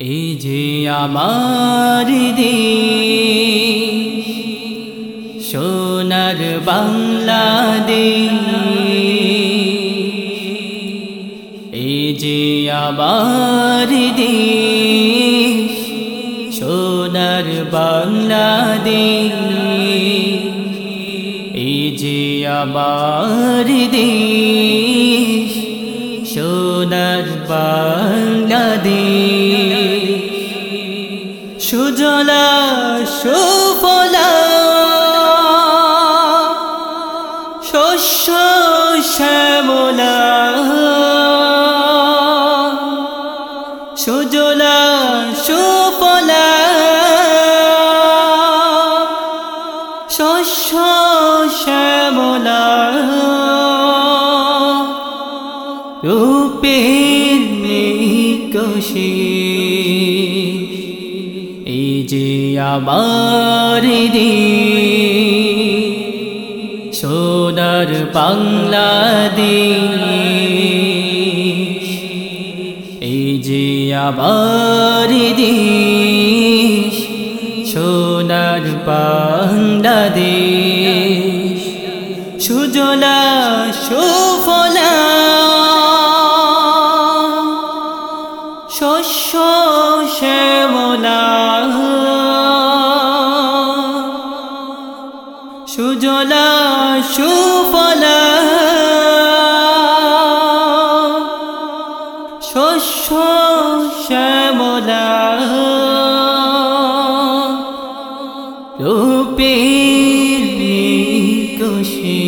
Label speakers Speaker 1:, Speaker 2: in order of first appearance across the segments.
Speaker 1: এই যে আমার দেশ, সোনার বাংলাদেশ। এই যে আমার দেশ, সোনার বাংলাদেশ। এই যে আমার দেশ, সোনার বাংলাদেশ। সুজলা সুফলা শস্য শ্যামলা সুজলা সুফলা শস্য শ্যামলা রূপের নিকশে এই যে আমার সোনার বাংলাদেশ। এই যে আমার দেশ সোনার বাংলাদেশ। সুজলা সুফলা শস্য শ্যামলা রূপের বিকশে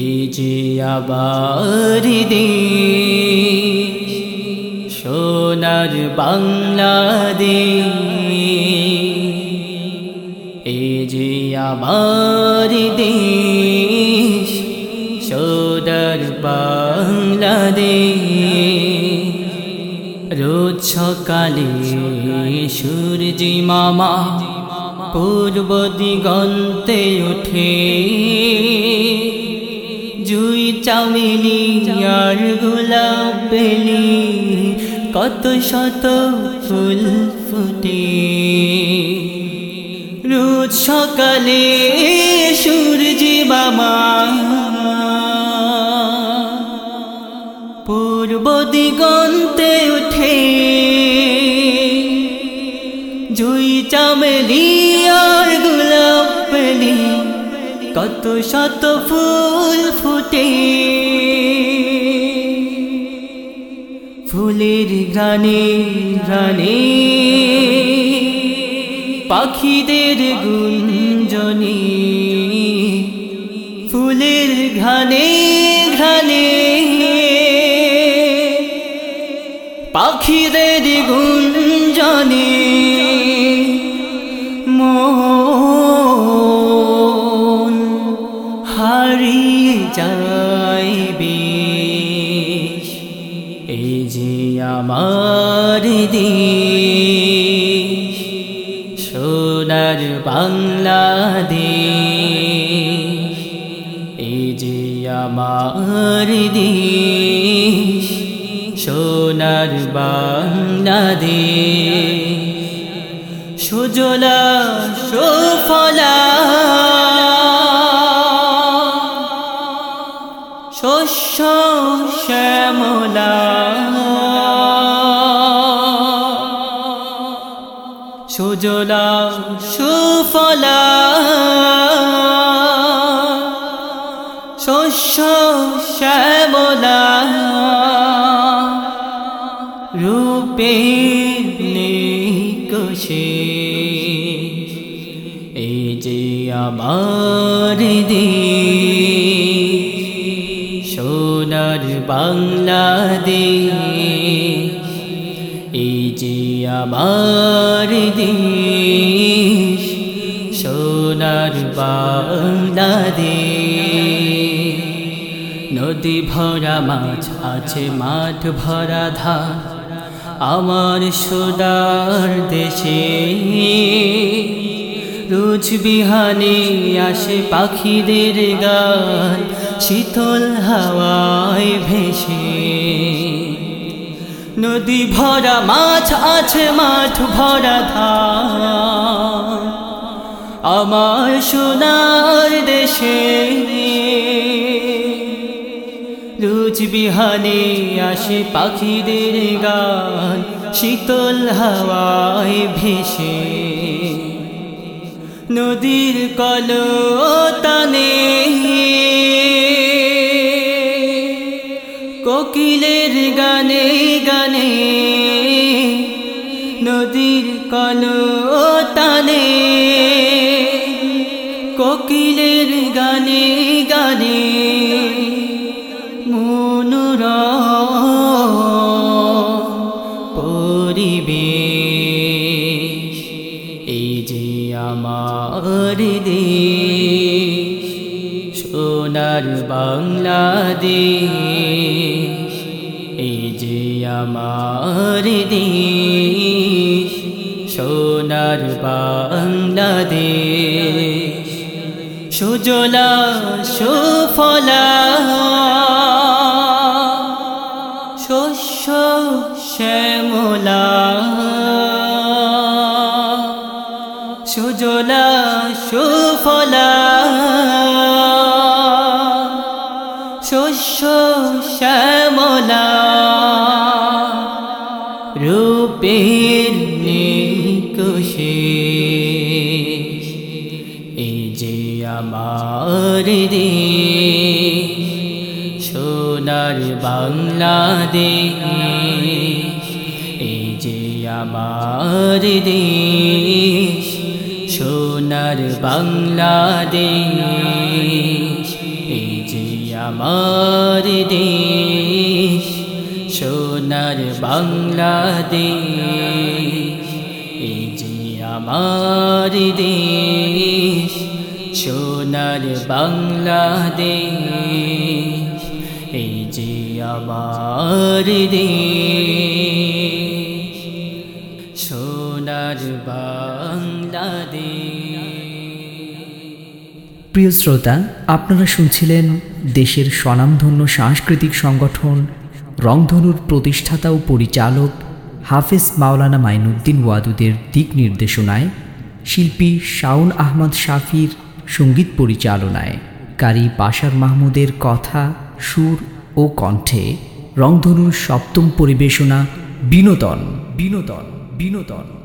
Speaker 1: এই যে আবার সোনার বাংলাদেশ এই যে আমার দেশ বাংলাদেশ। রোজ সকালে সূর্যি মামা পূর্ব দিগন্তে উঠে জুই চামিলি আর গোলাপ বেলি কত শত ফুল ফুটে। রোজ সকালে সূর্যি মামা দিগন্তে উঠে। জুই চামেলি আর গোলাপ কত শত ফুল ফুটে। ফুলের ঘ্রাণে ঘ্রাণে, পাখিদের গুঞ্জনে। ফুলের ঘ্রাণে পাখিদের গুঞ্জনে মন হারিয়ে যাইবে এই যে আমার দেশ, সোনার বাংলাদেশ, এই যে আমার দেশ সোনার বাংলাদেশ সুজলা সুফলা। শস্য শ্যামলা। সুজলা সুফলা। শস্য শ্যামলা। রূপে নিকশে এই যে আমার দেশ সোনার বাংলাদেশ এই যে আমার দেশ সোনার বাংলাদেশ নদী ভরা মাছ আছে মাঠ ভরা ধান আমার সোনার দেশে রোজ বিহানে আসে পাখিদের গান, শীতল হাওয়ায় ভেসে। নদী ভরা মাছ আছে মাঠ ভরা ধান, আমার সোনার দেশে রোজ বিহানে আসে পাখিদের গান, শীতল হাওয়ায় ভেসে। নদীর কলতানে কোকিলের গানে গানে, নদীর কলতানে কোকিলের গানে গানে। মনোরা পরিবেশ, এই যে আমার দেশ, সোনার বাংলাদেশ, এই যে আমার দেশ, সোনার বাংলাদেশ, সুজলা সুফলা সুফলা শস্য শ্যামলা। রূপের নিকুশে এই যে আমার দেশ, সোনার বাংলাদেশ, এই যে আমার দেশ সোনার বাংলাদেশ, এই যে আমার দেশ, সোনার বাংলাদেশ, এই যে আমার দেশ, সোনার বাংলাদেশ, এই যে আমার দেশ, সোনার বাংলাদেশ।
Speaker 2: প্রিয় শ্রোতা, আপনারা শুনছিলেন দেশের স্বনামধন্য সাংস্কৃতিক সংগঠন, রংধনুর প্রতিষ্ঠাতা ও পরিচালক হাফেজ মাওলানা মাইনুদ্দিন ওয়াদুদের দিক নির্দেশনায়, শিল্পী শাউন আহমদ শাফির সংগীত পরিচালনায়, কারি বাশার মাহমুদের কথা, সুর ও কণ্ঠে রংধনুর সপ্তম পরিবেশনা বিনোদন বিনোদন বিনোদন।